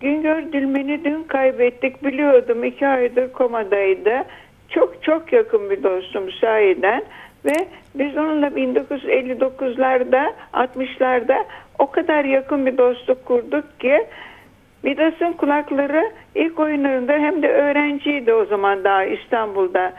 Güngör Dilmen'i dün kaybettik biliyordum. iki aydır komadaydı. Çok çok yakın bir dostum sahiden. Ve biz onunla 1959'larda 60'larda o kadar yakın bir dostluk kurduk ki Midas'ın kulakları ilk oyunlarında hem de öğrenciydi o zaman daha İstanbul'da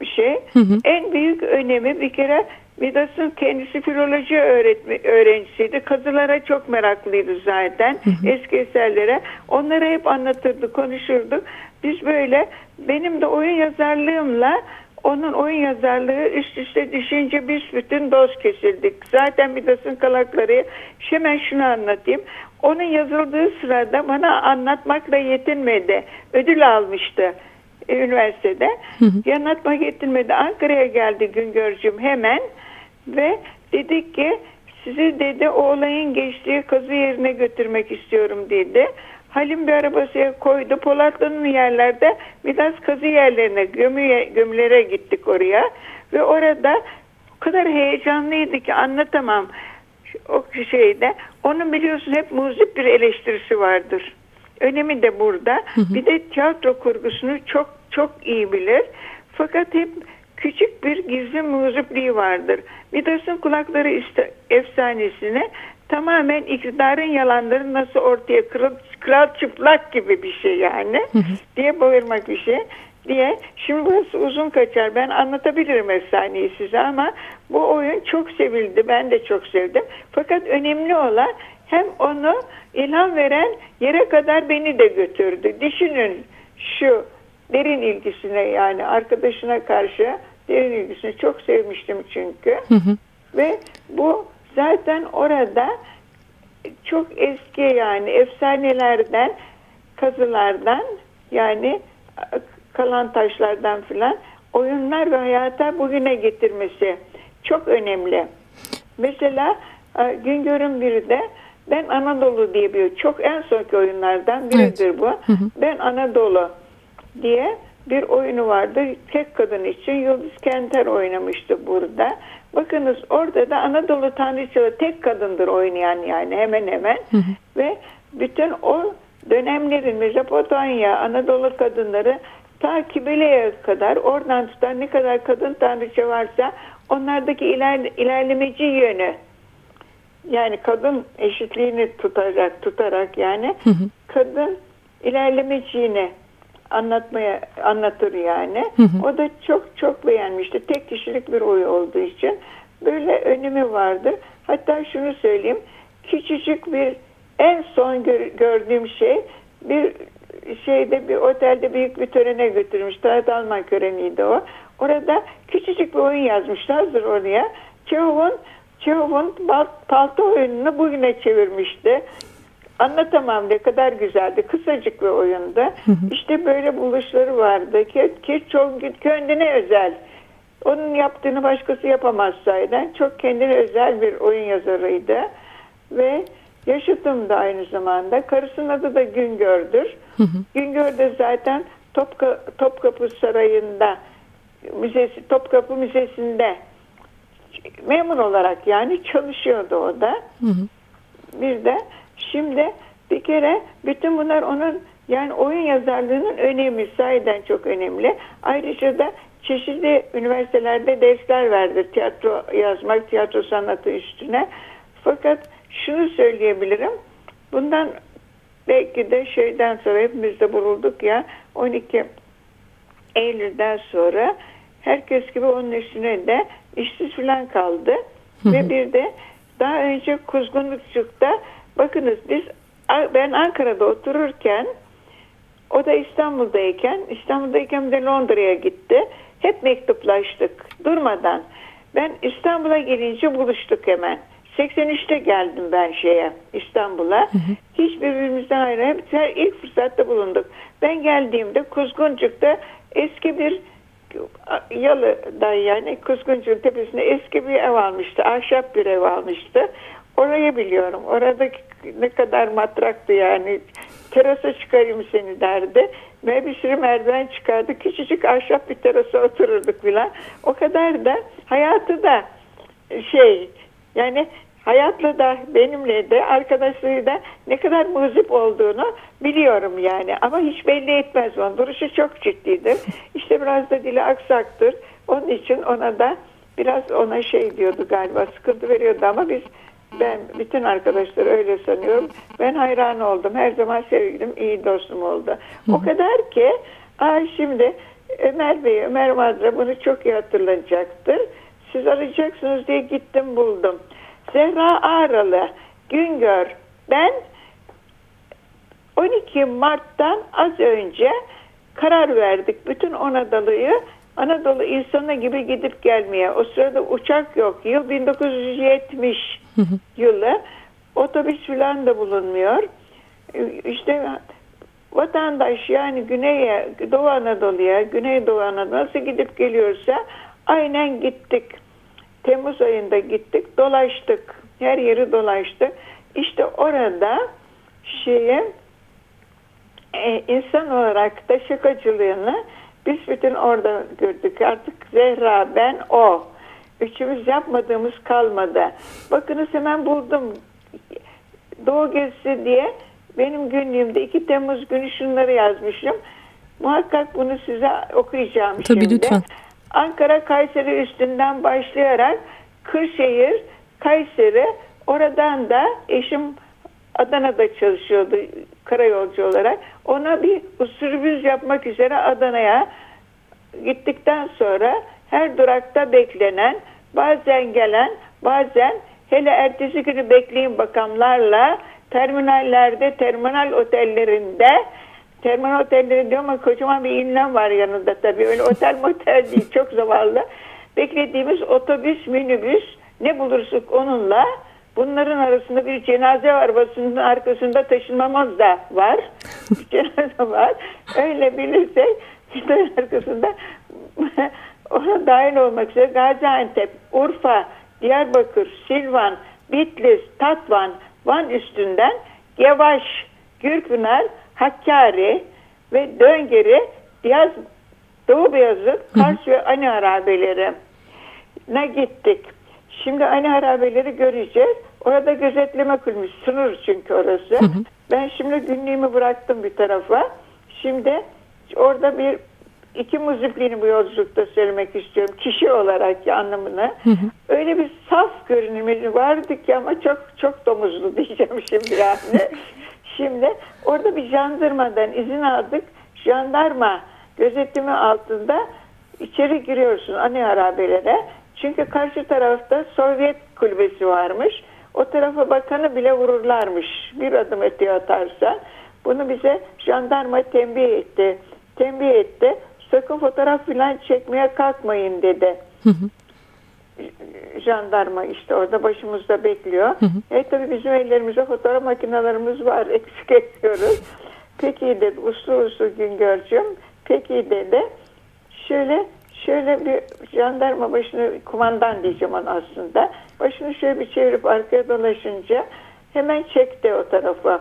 bir şey. Hı hı. En büyük önemi bir kere Midas'ın kendisi filoloji öğretme, öğrencisiydi. Kazılara çok meraklıydı zaten. Hı hı. Eski eserlere. Onları hep anlatırdı, konuşurdu. Biz böyle benim de oyun yazarlığımla onun oyun yazarlığı üst üste düşünce biz bütün doz kesildik. Zaten Midas'ın kalakları hemen şunu anlatayım. Onun yazıldığı sırada bana anlatmakla yetinmedi. Ödül almıştı e, üniversitede. Hı hı. Anlatmak yetinmedi. Ankara'ya geldi Güngörcüm hemen ve dedik ki sizi dedi o olayın geçtiği kazı yerine götürmek istiyorum dedi. Halim bir arabasıya koydu. Polatlı'nın yerlerde biraz kazı yerlerine gömüye, gömülere gittik oraya. Ve orada o kadar heyecanlıydı ki anlatamam o şeyde. Onun biliyorsun hep muzip bir eleştirisi vardır. Önemi de burada. Hı hı. Bir de tiyatro kurgusunu çok çok iyi bilir. Fakat hep küçük bir gizli muzipliği vardır. Midas'ın kulakları işte efsanesine tamamen iktidarın yalanları nasıl ortaya kral, kral çıplak gibi bir şey yani hı hı. diye bağırmak bir şey diye. Şimdi burası uzun kaçar. Ben anlatabilirim efsaneyi size ama bu oyun çok sevildi. Ben de çok sevdim. Fakat önemli olan hem onu ilham veren yere kadar beni de götürdü. Düşünün şu derin ilgisine yani arkadaşına karşı derin ilgisini çok sevmiştim çünkü. Hı hı. Ve bu zaten orada çok eski yani efsanelerden kazılardan yani kalan taşlardan filan oyunlar ve hayata bugüne getirmesi çok önemli. Mesela e, Güngör'ün biri de Ben Anadolu diye bir çok en sonki oyunlardan biridir evet. bu. Hı hı. Ben Anadolu diye bir oyunu vardı. Tek kadın için Yıldız Kenter oynamıştı burada. Bakınız orada da Anadolu Tanrıçalı tek kadındır oynayan yani hemen hemen. Hı hı. Ve bütün o dönemlerin Mezopotamya, Anadolu kadınları ta Kibele'ye kadar oradan tutan ne kadar kadın tanrıça varsa onlardaki iler, ilerlemeci yönü yani kadın eşitliğini tutarak tutarak yani hı hı. kadın ilerlemeciğini anlatmaya anlatır yani. Hı hı. O da çok çok beğenmişti. Tek kişilik bir oy olduğu için böyle önemi vardır. Hatta şunu söyleyeyim. Küçücük bir en son gör, gördüğüm şey bir şeyde bir otelde büyük bir törene götürmüş. Talat Alman töreniydi o. Orada küçücük bir oyun yazmışlardır oraya. Çehov'un Çehov'un palto oyununu bugüne çevirmişti. Anlatamam ne kadar güzeldi. Kısacık bir oyundu. Hı hı. İşte böyle buluşları vardı ki, ki çok kendine özel. Onun yaptığını başkası yapamaz sayeden. Çok kendine özel bir oyun yazarıydı. Ve yaşıtım da aynı zamanda. Karısının adı da Güngör'dür. Hı hı. Güngör de zaten Topka, Topkapı Sarayı'nda müzesi, Topkapı Müzesi'nde memur olarak yani çalışıyordu o da. Hı hı. Bir de şimdi bir kere bütün bunlar onun yani oyun yazarlığının önemi sahiden çok önemli. Ayrıca da çeşitli üniversitelerde dersler verdi tiyatro yazmak, tiyatro sanatı üstüne. Fakat şunu söyleyebilirim. Bundan belki de şeyden sonra hepimiz de vurulduk ya 12 Eylül'den sonra herkes gibi onun üstüne de işsiz falan kaldı. Ve bir de daha önce Kuzgunlukçuk'ta bakınız biz ben Ankara'da otururken o da İstanbul'dayken İstanbul'dayken de Londra'ya gitti. Hep mektuplaştık durmadan. Ben İstanbul'a gelince buluştuk hemen. 83'te geldim ben şeye İstanbul'a. Hiç birbirimizden ayrı. Hep her ilk fırsatta bulunduk. Ben geldiğimde Kuzguncuk'ta eski bir Yalı'da yani Kuzguncuk'un tepesinde eski bir ev almıştı. Ahşap bir ev almıştı. Orayı biliyorum. Orada ne kadar matraktı yani. Terasa çıkarayım seni derdi. Ve bir sürü merdiven çıkardı. Küçücük ahşap bir terasa otururduk filan. O kadar da hayatı da şey yani hayatla da benimle de arkadaşlarıyla ne kadar muzip olduğunu biliyorum yani. Ama hiç belli etmez onu. Duruşu çok ciddidir. İşte biraz da dili aksaktır. Onun için ona da biraz ona şey diyordu galiba sıkıntı veriyordu ama biz ben bütün arkadaşlar öyle sanıyorum. Ben hayran oldum. Her zaman sevgilim, iyi dostum oldu. O kadar ki ay şimdi Ömer Bey, Ömer Madra bunu çok iyi hatırlanacaktır. Siz arayacaksınız diye gittim buldum. Zehra Ağralı, Güngör, ben 12 Mart'tan az önce karar verdik. Bütün Anadolu'yu Anadolu insanı gibi gidip gelmeye. O sırada uçak yok. Yıl 1970 yılı. Otobüs falan da bulunmuyor. İşte vatandaş yani Güney'e, Doğu Anadolu'ya, Güneydoğu Anadolu'ya nasıl gidip geliyorsa aynen gittik. Temmuz ayında gittik, dolaştık. Her yeri dolaştık. İşte orada şeyi e, insan olarak da şakacılığını biz bütün orada gördük. Artık Zehra, ben, o. Üçümüz yapmadığımız kalmadı. Bakınız hemen buldum. Doğu gezisi diye benim günlüğümde 2 Temmuz günü şunları yazmışım. Muhakkak bunu size okuyacağım Tabii şimdi. lütfen. Ankara Kayseri üstünden başlayarak Kırşehir, Kayseri, oradan da eşim Adana'da çalışıyordu karayolcu olarak. Ona bir usurbüz yapmak üzere Adana'ya gittikten sonra her durakta beklenen, bazen gelen, bazen hele ertesi günü bekleyin bakamlarla terminallerde, terminal otellerinde terminal otelleri diyor ama kocaman bir ünlem var yanında tabii. Öyle otel motel değil çok zavallı. Beklediğimiz otobüs, minibüs ne bulursak onunla bunların arasında bir cenaze arabasının arkasında taşınmamız da var. cenaze var. Öyle bilirsek işte arkasında ona dahil olmak üzere Gaziantep, Urfa, Diyarbakır, Silvan, Bitlis, Tatvan, Van üstünden Yavaş, Gürpınar, Hakkari ve Döngeri, Diyaz, Doğu Beyazıt, Kars ve Ani Harabeleri ne gittik. Şimdi Ani Harabeleri göreceğiz. Orada gözetleme kulübü, sınır çünkü orası. Hı hı. Ben şimdi günlüğümü bıraktım bir tarafa. Şimdi orada bir iki muzipliğini bu yolculukta söylemek istiyorum. Kişi olarak ya anlamını. Hı hı. Öyle bir saf görünümü vardı ki ama çok çok domuzlu diyeceğim şimdi yani. şimdi orada bir jandarmadan izin aldık. Jandarma gözetimi altında içeri giriyorsun ani harabelere. Çünkü karşı tarafta Sovyet kulübesi varmış. O tarafa bakanı bile vururlarmış. Bir adım öteye atarsa. Bunu bize jandarma tembih etti. Tembih etti sakın fotoğraf falan çekmeye kalkmayın dedi. Hı hı. Jandarma işte orada başımızda bekliyor. Hı hı. E tabi bizim ellerimizde fotoğraf makinelerimiz var. Eksik etmiyoruz. Peki dedi uslu uslu Güngör'cüm. Peki dedi. Şöyle şöyle bir jandarma başını kumandan diyeceğim ona aslında. Başını şöyle bir çevirip arkaya dolaşınca hemen çekti o tarafa.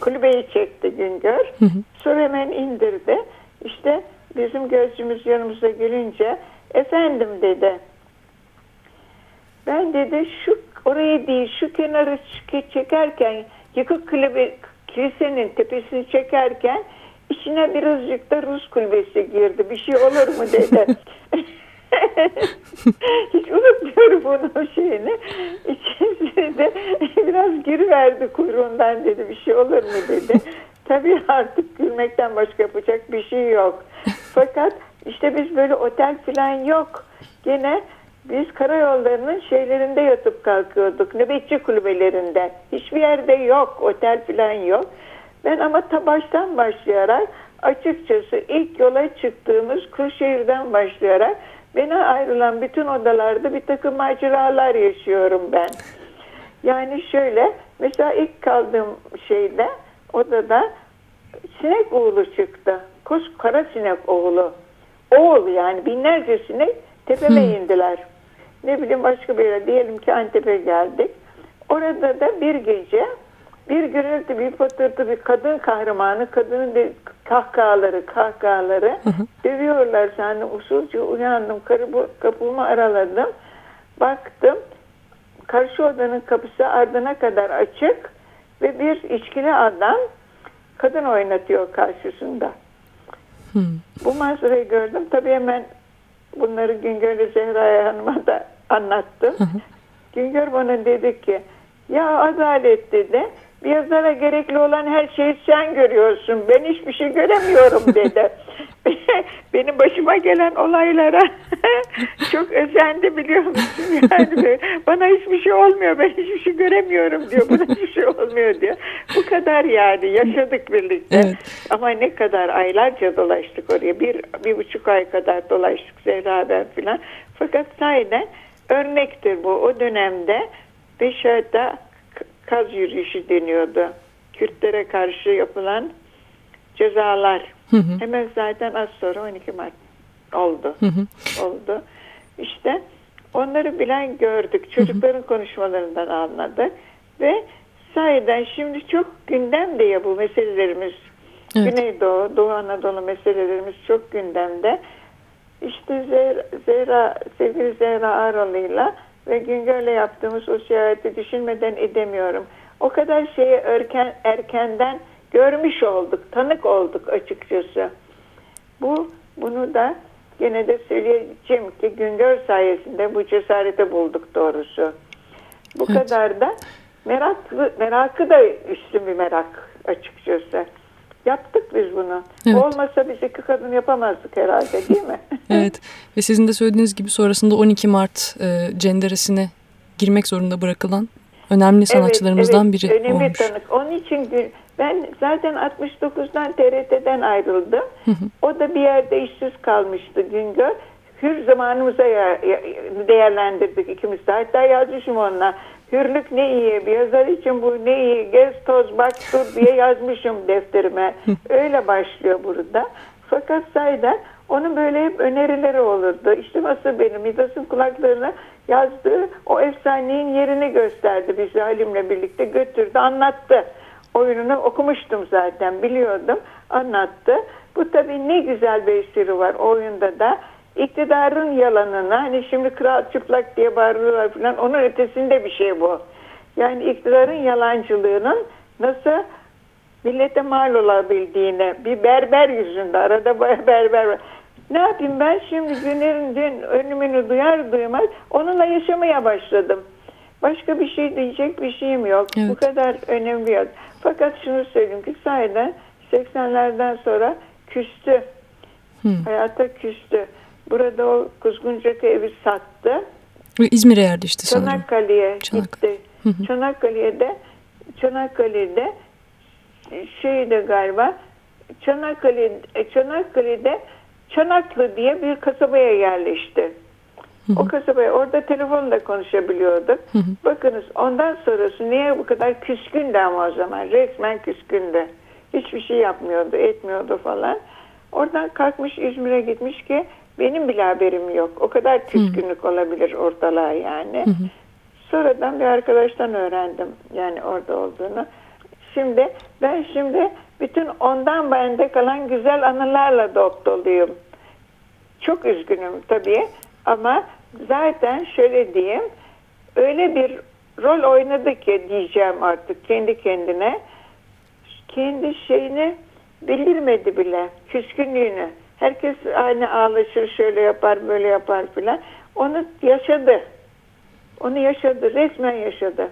Kulübeyi çekti Güngör. Hı hı. Sonra hemen indirdi. İşte bizim gözcümüz yanımıza gelince efendim dedi ben dedi şu orayı değil şu kenarı çekerken yıkık kulübe, kilisenin tepesini çekerken içine birazcık da Rus kulübesi girdi. Bir şey olur mu dedi. Hiç unutmuyorum bunun şeyini. İçerisine de biraz giriverdi kuyruğundan dedi. Bir şey olur mu dedi. Tabii artık gülmekten başka yapacak bir şey yok. Fakat işte biz böyle otel falan yok. Gene biz karayollarının şeylerinde yatıp kalkıyorduk. Nöbetçi kulübelerinde. Hiçbir yerde yok. Otel falan yok. Ben ama ta baştan başlayarak açıkçası ilk yola çıktığımız Kırşehir'den başlayarak bana ayrılan bütün odalarda bir takım maceralar yaşıyorum ben. Yani şöyle mesela ilk kaldığım şeyde odada sinek oğlu çıktı. Koş kara sinek oğlu. Oğul yani binlerce sinek tepeme hmm. indiler. Ne bileyim başka bir yere diyelim ki Antep'e geldik. Orada da bir gece bir gürültü, bir patırtı, bir kadın kahramanı, kadının de kahkahaları, kahkahaları hı dövüyorlar. Yani usulca uyandım, kapımı araladım. Baktım karşı odanın kapısı ardına kadar açık ve bir içkili adam kadın oynatıyor karşısında. Bu manzarayı gördüm. Tabii hemen bunları Güngör Zehra'ya Hanım'a da anlattım. Güngör bana dedi ki ya adalet dedi yazara gerekli olan her şeyi sen görüyorsun. Ben hiçbir şey göremiyorum dedi. Benim başıma gelen olaylara çok özendi biliyor musun? Yani bana hiçbir şey olmuyor. Ben hiçbir şey göremiyorum diyor. Bana hiçbir şey olmuyor diyor. Bu kadar yani. Yaşadık birlikte. Evet. Ama ne kadar aylarca dolaştık oraya. Bir, bir buçuk ay kadar dolaştık Zehra ben filan. Fakat sahiden örnektir bu. O dönemde dışarıda kaz yürüyüşü deniyordu. Kürtlere karşı yapılan cezalar. Hı hı. Hemen zaten az sonra 12 Mart oldu. Hı hı. Oldu. İşte onları bilen gördük. Çocukların hı hı. konuşmalarından anladık. Ve sahiden şimdi çok gündemde ya bu meselelerimiz. Evet. Güneydoğu, Doğu Anadolu meselelerimiz çok gündemde. İşte Zehra, Zehra sevgili Zehra Aralı'yla ve Güngör'le yaptığımız o seyahati düşünmeden edemiyorum. O kadar şeyi erken, erkenden görmüş olduk, tanık olduk açıkçası. Bu bunu da gene de söyleyeceğim ki Güngör sayesinde bu cesareti bulduk doğrusu. Bu evet. kadar da meraklı, merakı da üstün bir merak açıkçası. Yaptık biz bunu. Evet. Olmasa biz iki kadın yapamazdık herhalde değil mi? evet ve sizin de söylediğiniz gibi sonrasında 12 Mart e, cenderesine girmek zorunda bırakılan önemli sanatçılarımızdan evet, evet, biri önemli olmuş. Tanık. Onun için ben zaten 69'dan TRT'den ayrıldım. Hı hı. O da bir yerde işsiz kalmıştı Güngör. Hür zamanımıza ya, ya, değerlendirdik ikimiz de. Hatta yazmışım onunla. Hürlük ne iyi, bir yazar için bu ne iyi, gez toz bak dur diye yazmışım defterime. Öyle başlıyor burada. Fakat sayda onun böyle hep önerileri olurdu. İşte nasıl benim Midas'ın kulaklarına yazdığı o efsanenin yerini gösterdi bizi Halim'le birlikte götürdü, anlattı. Oyununu okumuştum zaten, biliyordum, anlattı. Bu tabii ne güzel bir esiri var oyunda da iktidarın yalanına hani şimdi kral çıplak diye bağırıyorlar falan onun ötesinde bir şey bu. Yani iktidarın yalancılığının nasıl millete mal olabildiğine bir berber yüzünde arada berber var. Ne yapayım ben şimdi günlerin dün önümünü duyar duymaz onunla yaşamaya başladım. Başka bir şey diyecek bir şeyim yok. Evet. Bu kadar önemli yok. Fakat şunu söyleyeyim ki sahiden 80'lerden sonra küstü. Hı. Hayata küstü. Burada o Kuzguncaka evi sattı. İzmir'e yerleşti sanırım. Çanakkale'ye gitti. Çanakkale'de Çanakkale'de şeyde galiba Çanakkale, e, Çanakkale'de Çanaklı diye bir kasabaya yerleşti. O kasabaya orada telefonla konuşabiliyorduk. Bakınız ondan sonrası niye bu kadar küskündü ama o zaman resmen küskündü. Hiçbir şey yapmıyordu, etmiyordu falan. Oradan kalkmış İzmir'e gitmiş ki benim bile haberim yok. O kadar küskünlük hı. olabilir ortalığa yani. Hı hı. Sonradan bir arkadaştan öğrendim yani orada olduğunu. Şimdi ben şimdi bütün ondan bende kalan güzel anılarla dop doluyum. Çok üzgünüm tabii ama zaten şöyle diyeyim öyle bir rol oynadı ki diyeceğim artık kendi kendine. Kendi şeyini bildirmedi bile küskünlüğünü. Herkes aynı ağlaşır, şöyle yapar, böyle yapar filan. Onu yaşadı. Onu yaşadı, resmen yaşadı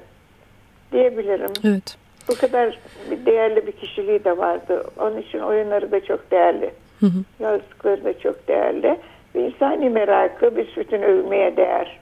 diyebilirim. Evet. Bu kadar değerli bir kişiliği de vardı. Onun için oyunları da çok değerli. Hı hı. Yazdıkları da çok değerli. Ve insani merakı bir bütün övmeye değer.